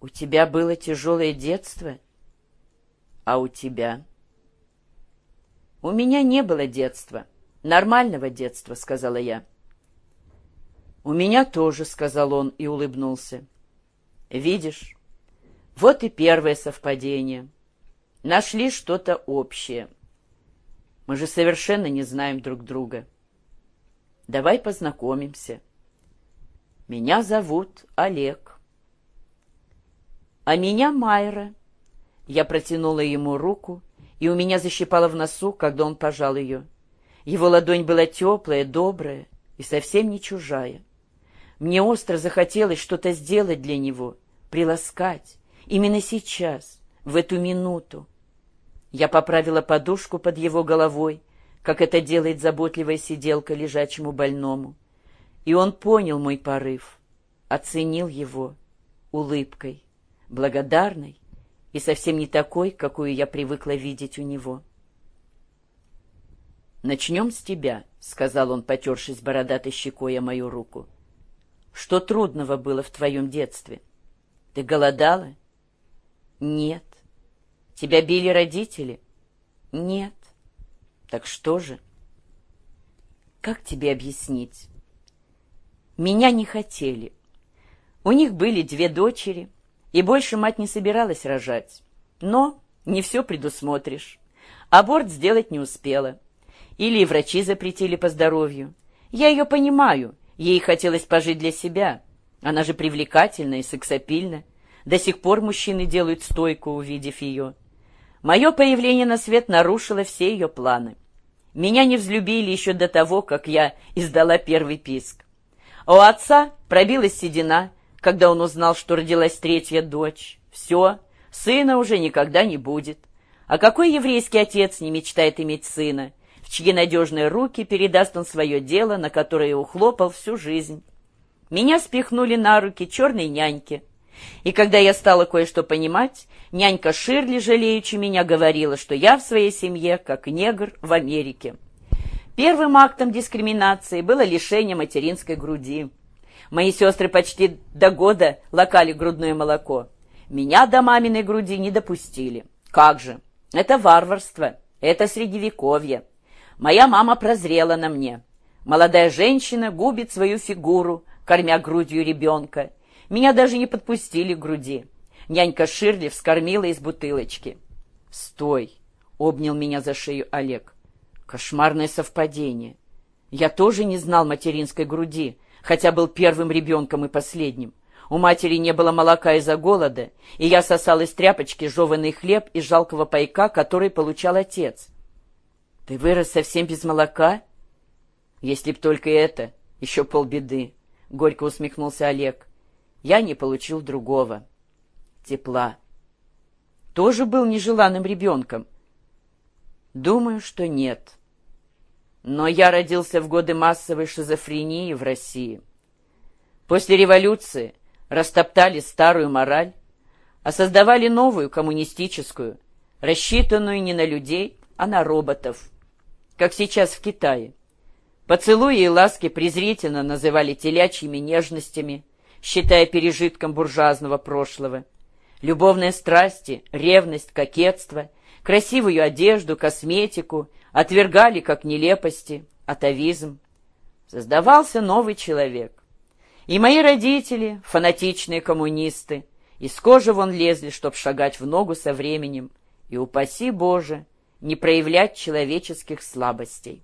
У тебя было тяжелое детство? А у тебя? У меня не было детства. Нормального детства, сказала я. У меня тоже, сказал он и улыбнулся. Видишь, вот и первое совпадение. Нашли что-то общее. Мы же совершенно не знаем друг друга. Давай познакомимся. Меня зовут Олег. А меня Майра. Я протянула ему руку, и у меня защипало в носу, когда он пожал ее. Его ладонь была теплая, добрая и совсем не чужая. Мне остро захотелось что-то сделать для него, приласкать, именно сейчас, в эту минуту. Я поправила подушку под его головой, как это делает заботливая сиделка лежачему больному. И он понял мой порыв, оценил его улыбкой, благодарной и совсем не такой, какую я привыкла видеть у него. «Начнем с тебя», — сказал он, потершись бородатой щекой о мою руку. «Что трудного было в твоем детстве? Ты голодала?» «Нет». «Тебя били родители?» «Нет». «Так что же?» «Как тебе объяснить?» «Меня не хотели. У них были две дочери, и больше мать не собиралась рожать. Но не все предусмотришь. Аборт сделать не успела. Или врачи запретили по здоровью. Я ее понимаю, ей хотелось пожить для себя. Она же привлекательна и сексапильна. До сих пор мужчины делают стойку, увидев ее. Мое появление на свет нарушило все ее планы. Меня не взлюбили еще до того, как я издала первый писк. А у отца пробилась седина, когда он узнал, что родилась третья дочь. Все, сына уже никогда не будет. А какой еврейский отец не мечтает иметь сына? в чьи надежные руки передаст он свое дело, на которое ухлопал всю жизнь. Меня спихнули на руки черной няньки. И когда я стала кое-что понимать, нянька Ширли, жалеючи меня, говорила, что я в своей семье как негр в Америке. Первым актом дискриминации было лишение материнской груди. Мои сестры почти до года лакали грудное молоко. Меня до маминой груди не допустили. Как же? Это варварство, это средневековье. Моя мама прозрела на мне. Молодая женщина губит свою фигуру, кормя грудью ребенка. Меня даже не подпустили к груди. Нянька Ширли вскормила из бутылочки. «Стой!» — обнял меня за шею Олег. «Кошмарное совпадение. Я тоже не знал материнской груди, хотя был первым ребенком и последним. У матери не было молока из-за голода, и я сосал из тряпочки жеванный хлеб из жалкого пайка, который получал отец. Ты вырос совсем без молока? Если б только это, еще полбеды, — горько усмехнулся Олег. Я не получил другого. Тепла. Тоже был нежеланным ребенком? Думаю, что нет. Но я родился в годы массовой шизофрении в России. После революции растоптали старую мораль, а создавали новую коммунистическую, рассчитанную не на людей, а на роботов как сейчас в Китае. Поцелуи и ласки презрительно называли телячьими нежностями, считая пережитком буржуазного прошлого. Любовные страсти, ревность, кокетство, красивую одежду, косметику отвергали как нелепости, атовизм. Создавался новый человек. И мои родители, фанатичные коммунисты, из кожи вон лезли, чтоб шагать в ногу со временем, и, упаси Боже, не проявлять человеческих слабостей.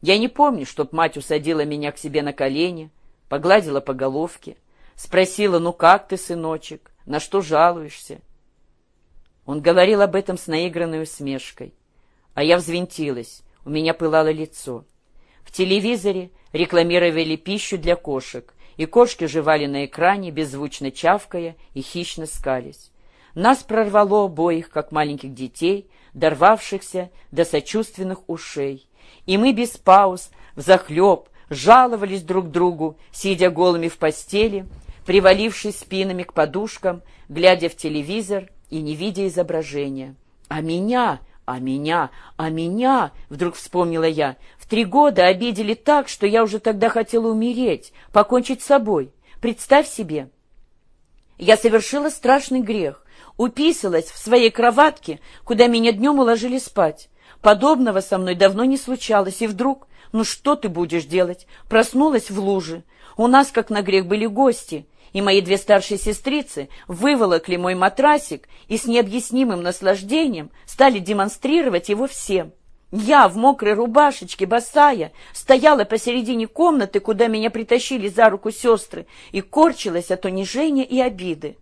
Я не помню, чтоб мать усадила меня к себе на колени, погладила по головке, спросила, ну как ты, сыночек, на что жалуешься? Он говорил об этом с наигранной усмешкой, а я взвинтилась, у меня пылало лицо. В телевизоре рекламировали пищу для кошек, и кошки жевали на экране, беззвучно чавкая и хищно скались. Нас прорвало обоих, как маленьких детей, дорвавшихся до сочувственных ушей. И мы без пауз, взахлеб, жаловались друг другу, сидя голыми в постели, привалившись спинами к подушкам, глядя в телевизор и не видя изображения. «А меня, а меня, а меня!» — вдруг вспомнила я. «В три года обидели так, что я уже тогда хотела умереть, покончить с собой. Представь себе!» Я совершила страшный грех, уписалась в своей кроватке, куда меня днем уложили спать. Подобного со мной давно не случалось, и вдруг, ну что ты будешь делать, проснулась в луже. У нас, как на грех, были гости, и мои две старшие сестрицы выволокли мой матрасик и с необъяснимым наслаждением стали демонстрировать его всем. Я в мокрой рубашечке, босая, стояла посередине комнаты, куда меня притащили за руку сестры, и корчилась от унижения и обиды.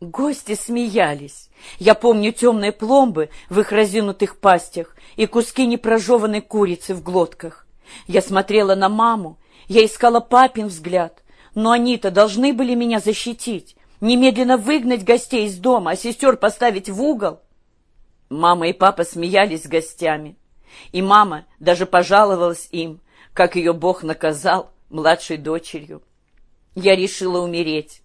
Гости смеялись. Я помню темные пломбы в их разинутых пастях и куски непрожеванной курицы в глотках. Я смотрела на маму, я искала папин взгляд, но они-то должны были меня защитить, немедленно выгнать гостей из дома, а сестер поставить в угол. Мама и папа смеялись с гостями, и мама даже пожаловалась им, как ее Бог наказал младшей дочерью. Я решила умереть.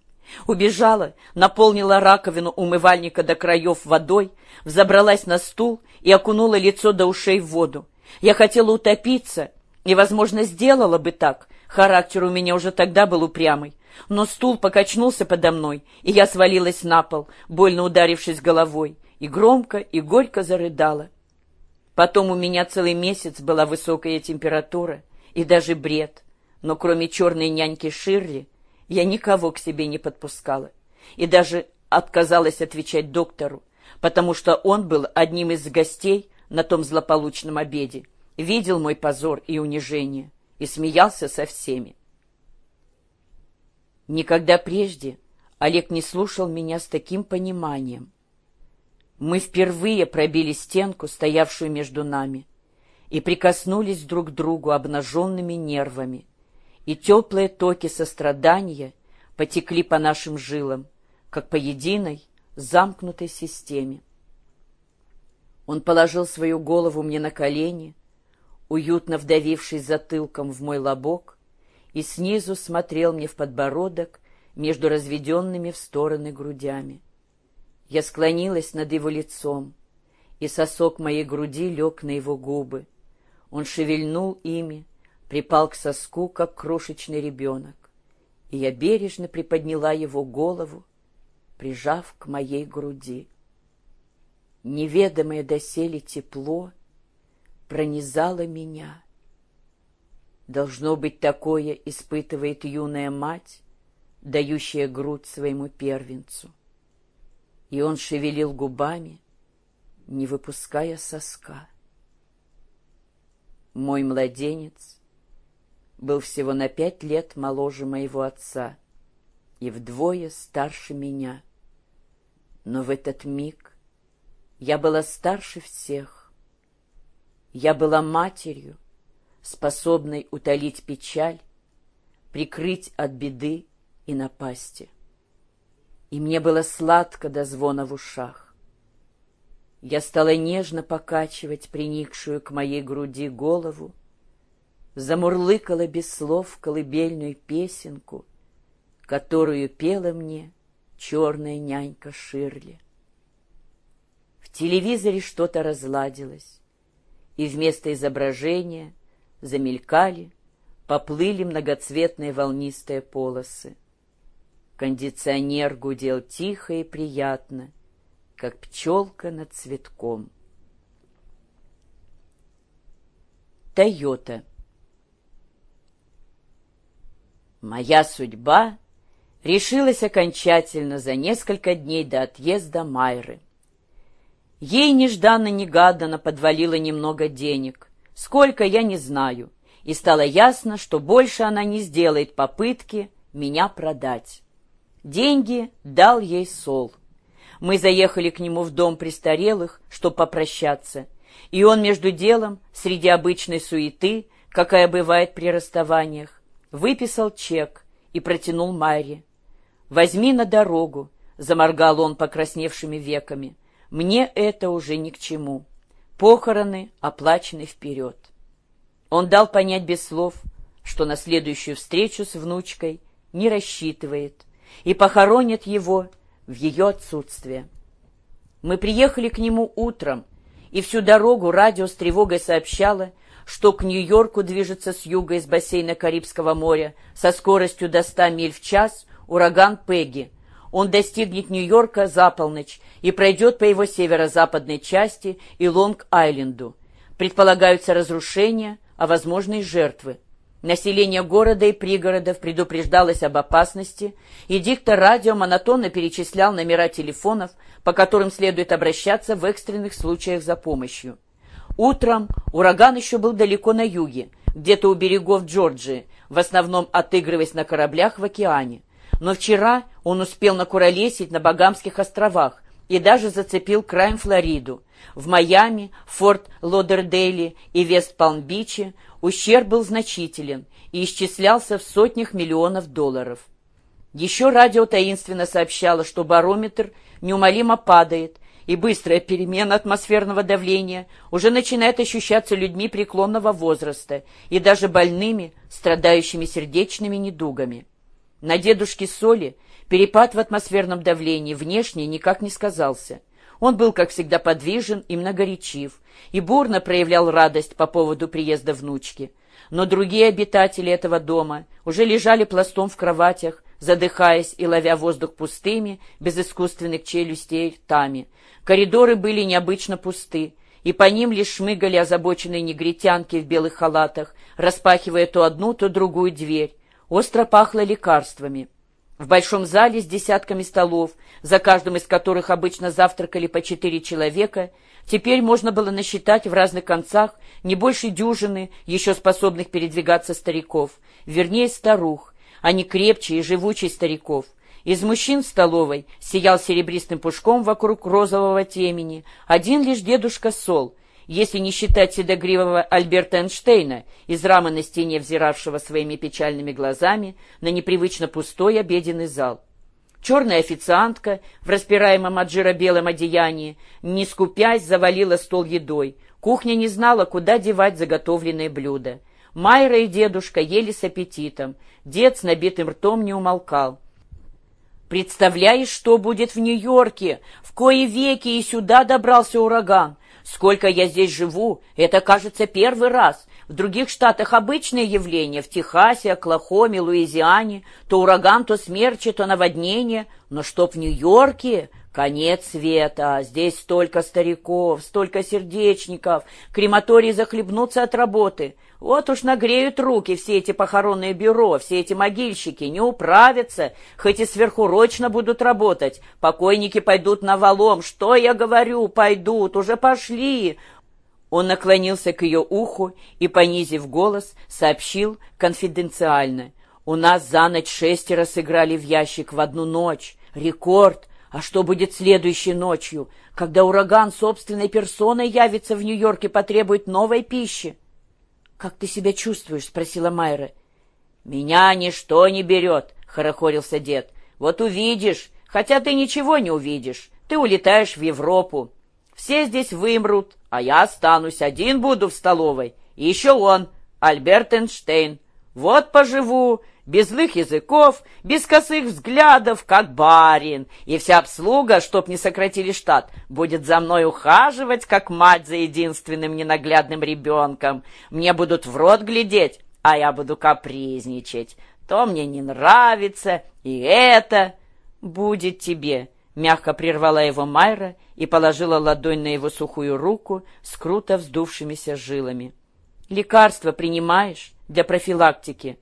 Убежала, наполнила раковину умывальника до краев водой, взобралась на стул и окунула лицо до ушей в воду. Я хотела утопиться, и, возможно, сделала бы так. Характер у меня уже тогда был упрямый. Но стул покачнулся подо мной, и я свалилась на пол, больно ударившись головой и громко и горько зарыдала. Потом у меня целый месяц была высокая температура и даже бред, но кроме черной няньки Ширли я никого к себе не подпускала и даже отказалась отвечать доктору, потому что он был одним из гостей на том злополучном обеде, видел мой позор и унижение и смеялся со всеми. Никогда прежде Олег не слушал меня с таким пониманием. Мы впервые пробили стенку, стоявшую между нами, и прикоснулись друг к другу обнаженными нервами, и теплые токи сострадания потекли по нашим жилам, как по единой замкнутой системе. Он положил свою голову мне на колени, уютно вдавившись затылком в мой лобок, и снизу смотрел мне в подбородок между разведенными в стороны грудями. Я склонилась над его лицом, и сосок моей груди лег на его губы. Он шевельнул ими, припал к соску, как крошечный ребенок, и я бережно приподняла его голову, прижав к моей груди. Неведомое доселе тепло пронизало меня. Должно быть, такое испытывает юная мать, дающая грудь своему первенцу и он шевелил губами, не выпуская соска. Мой младенец был всего на пять лет моложе моего отца и вдвое старше меня. Но в этот миг я была старше всех. Я была матерью, способной утолить печаль, прикрыть от беды и напасти и мне было сладко до звона в ушах. Я стала нежно покачивать приникшую к моей груди голову, замурлыкала без слов колыбельную песенку, которую пела мне черная нянька Ширли. В телевизоре что-то разладилось, и вместо изображения замелькали, поплыли многоцветные волнистые полосы. Кондиционер гудел тихо и приятно, как пчелка над цветком. Тойота Моя судьба решилась окончательно за несколько дней до отъезда Майры. Ей нежданно-негаданно подвалило немного денег. Сколько, я не знаю. И стало ясно, что больше она не сделает попытки меня продать. Деньги дал ей Сол. Мы заехали к нему в дом престарелых, чтобы попрощаться, и он между делом, среди обычной суеты, какая бывает при расставаниях, выписал чек и протянул Майре. «Возьми на дорогу», — заморгал он покрасневшими веками. «Мне это уже ни к чему. Похороны оплачены вперед». Он дал понять без слов, что на следующую встречу с внучкой не рассчитывает, и похоронят его в ее отсутствие. Мы приехали к нему утром, и всю дорогу радио с тревогой сообщало, что к Нью-Йорку движется с юга из бассейна Карибского моря со скоростью до 100 миль в час ураган Пегги. Он достигнет Нью-Йорка за полночь и пройдет по его северо-западной части и Лонг-Айленду. Предполагаются разрушения, а возможно и жертвы. Население города и пригородов предупреждалось об опасности, и диктор радио монотонно перечислял номера телефонов, по которым следует обращаться в экстренных случаях за помощью. Утром ураган еще был далеко на юге, где-то у берегов Джорджии, в основном отыгрываясь на кораблях в океане. Но вчера он успел накуролесить на Багамских островах и даже зацепил краем Флориду. В Майами, Форт Лодердейле и Вест-Палм-Биче ущерб был значителен и исчислялся в сотнях миллионов долларов. Еще радио таинственно сообщало, что барометр неумолимо падает, и быстрая перемена атмосферного давления уже начинает ощущаться людьми преклонного возраста и даже больными, страдающими сердечными недугами. На дедушке Соли перепад в атмосферном давлении внешне никак не сказался. Он был, как всегда, подвижен и многоречив, и бурно проявлял радость по поводу приезда внучки. Но другие обитатели этого дома уже лежали пластом в кроватях, задыхаясь и ловя воздух пустыми, без искусственных челюстей ртами. Коридоры были необычно пусты, и по ним лишь шмыгали озабоченные негритянки в белых халатах, распахивая то одну, то другую дверь, Остро пахло лекарствами. В большом зале с десятками столов, за каждым из которых обычно завтракали по четыре человека, теперь можно было насчитать в разных концах не больше дюжины еще способных передвигаться стариков, вернее старух, а не крепче и живучей стариков. Из мужчин в столовой сиял серебристым пушком вокруг розового темени один лишь дедушка Сол, если не считать седогривого Альберта Эйнштейна, из рамы на стене взиравшего своими печальными глазами на непривычно пустой обеденный зал. Черная официантка в распираемом от жира белом одеянии, не скупясь, завалила стол едой. Кухня не знала, куда девать заготовленные блюда. Майра и дедушка ели с аппетитом. Дед с набитым ртом не умолкал. «Представляешь, что будет в Нью-Йорке? В кои веки и сюда добрался ураган. Сколько я здесь живу, это, кажется, первый раз. В других штатах обычное явление. В Техасе, Оклахоме, Луизиане. То ураган, то смерчи, то наводнение. Но что в Нью-Йорке? Конец света. Здесь столько стариков, столько сердечников. Крематории захлебнутся от работы. Вот уж нагреют руки все эти похоронные бюро, все эти могильщики, не управятся, хоть и сверхурочно будут работать. Покойники пойдут на валом. Что я говорю? Пойдут, уже пошли. Он наклонился к ее уху и, понизив голос, сообщил конфиденциально. «У нас за ночь шестеро сыграли в ящик в одну ночь. Рекорд. А что будет следующей ночью, когда ураган собственной персоной явится в Нью-Йорке и потребует новой пищи?» «Как ты себя чувствуешь?» — спросила Майра. «Меня ничто не берет», — хорохорился дед. «Вот увидишь, хотя ты ничего не увидишь. Ты улетаешь в Европу. Все здесь вымрут, а я останусь, один буду в столовой. И еще он, Альберт Эйнштейн. Вот поживу, без злых языков, без косых взглядов, как барин, и вся обслуга, чтоб не сократили штат, будет за мной ухаживать, как мать за единственным ненаглядным ребенком. Мне будут в рот глядеть, а я буду капризничать. То мне не нравится, и это будет тебе». Мягко прервала его Майра и положила ладонь на его сухую руку с круто вздувшимися жилами. «Лекарство принимаешь для профилактики?»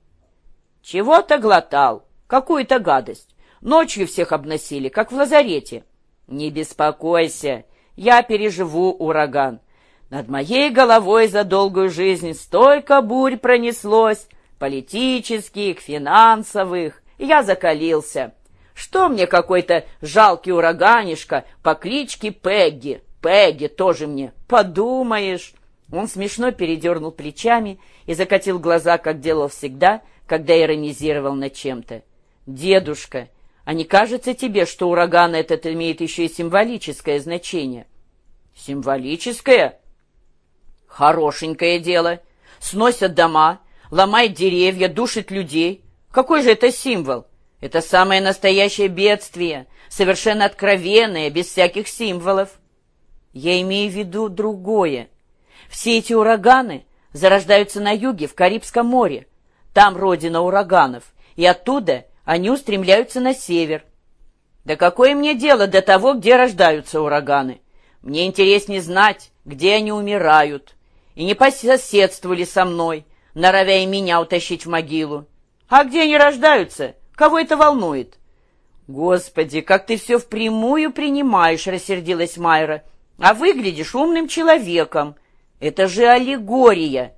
Чего-то глотал, какую-то гадость. Ночью всех обносили, как в лазарете. Не беспокойся, я переживу ураган. Над моей головой за долгую жизнь столько бурь пронеслось, политических, финансовых. Я закалился. Что мне какой-то жалкий ураганишка по кличке Пегги? Пегги тоже мне. Подумаешь. Он смешно передернул плечами и закатил глаза, как делал всегда, когда иронизировал над чем-то. «Дедушка, а не кажется тебе, что ураган этот имеет еще и символическое значение?» «Символическое?» «Хорошенькое дело. Сносят дома, ломают деревья, душат людей. Какой же это символ? Это самое настоящее бедствие, совершенно откровенное, без всяких символов. Я имею в виду другое. Все эти ураганы зарождаются на юге, в Карибском море, там родина ураганов, и оттуда они устремляются на север. Да какое мне дело до того, где рождаются ураганы? Мне интереснее знать, где они умирают, и не пососедствовали со мной, норовя и меня утащить в могилу. А где они рождаются? Кого это волнует? Господи, как ты все впрямую принимаешь, рассердилась Майра. А выглядишь умным человеком. Это же аллегория.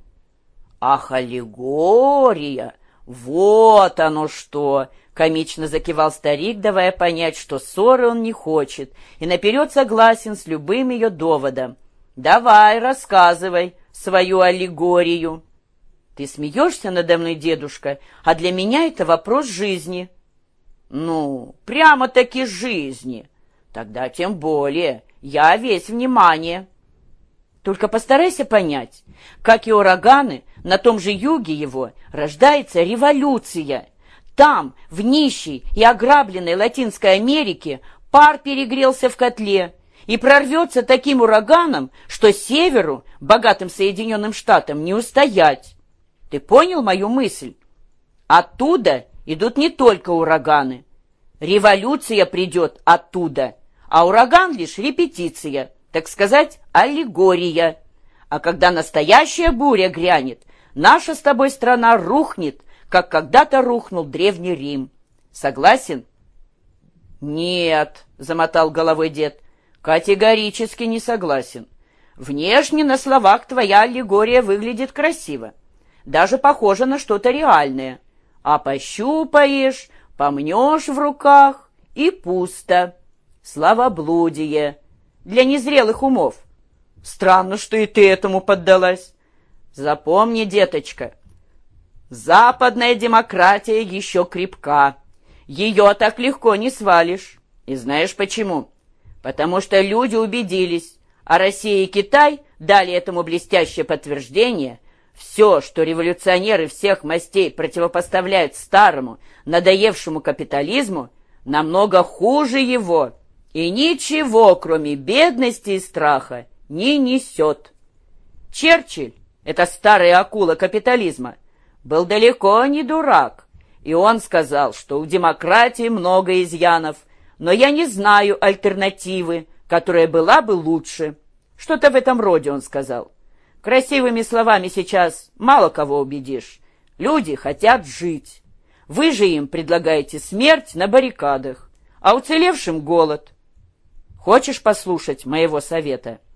Ах, аллегория! Вот оно что! Комично закивал старик, давая понять, что ссоры он не хочет, и наперед согласен с любым ее доводом. «Давай, рассказывай свою аллегорию». «Ты смеешься надо мной, дедушка, а для меня это вопрос жизни». «Ну, прямо-таки жизни. Тогда тем более. Я весь внимание». Только постарайся понять, как и ураганы, на том же юге его рождается революция. Там, в нищей и ограбленной Латинской Америке, пар перегрелся в котле и прорвется таким ураганом, что северу, богатым Соединенным Штатам, не устоять. Ты понял мою мысль? Оттуда идут не только ураганы. Революция придет оттуда, а ураган лишь репетиция – так сказать, аллегория. А когда настоящая буря грянет, наша с тобой страна рухнет, как когда-то рухнул Древний Рим. Согласен? Нет, замотал головой дед, категорически не согласен. Внешне на словах твоя аллегория выглядит красиво. Даже похоже на что-то реальное. А пощупаешь, помнешь в руках и пусто. Славоблудие для незрелых умов. Странно, что и ты этому поддалась. Запомни, деточка, западная демократия еще крепка. Ее так легко не свалишь. И знаешь почему? Потому что люди убедились, а Россия и Китай дали этому блестящее подтверждение. Все, что революционеры всех мастей противопоставляют старому, надоевшему капитализму, намного хуже его – и ничего, кроме бедности и страха, не несет. Черчилль, эта старая акула капитализма, был далеко не дурак, и он сказал, что у демократии много изъянов, но я не знаю альтернативы, которая была бы лучше. Что-то в этом роде он сказал. Красивыми словами сейчас мало кого убедишь. Люди хотят жить. Вы же им предлагаете смерть на баррикадах, а уцелевшим голод. Хочешь послушать моего совета?»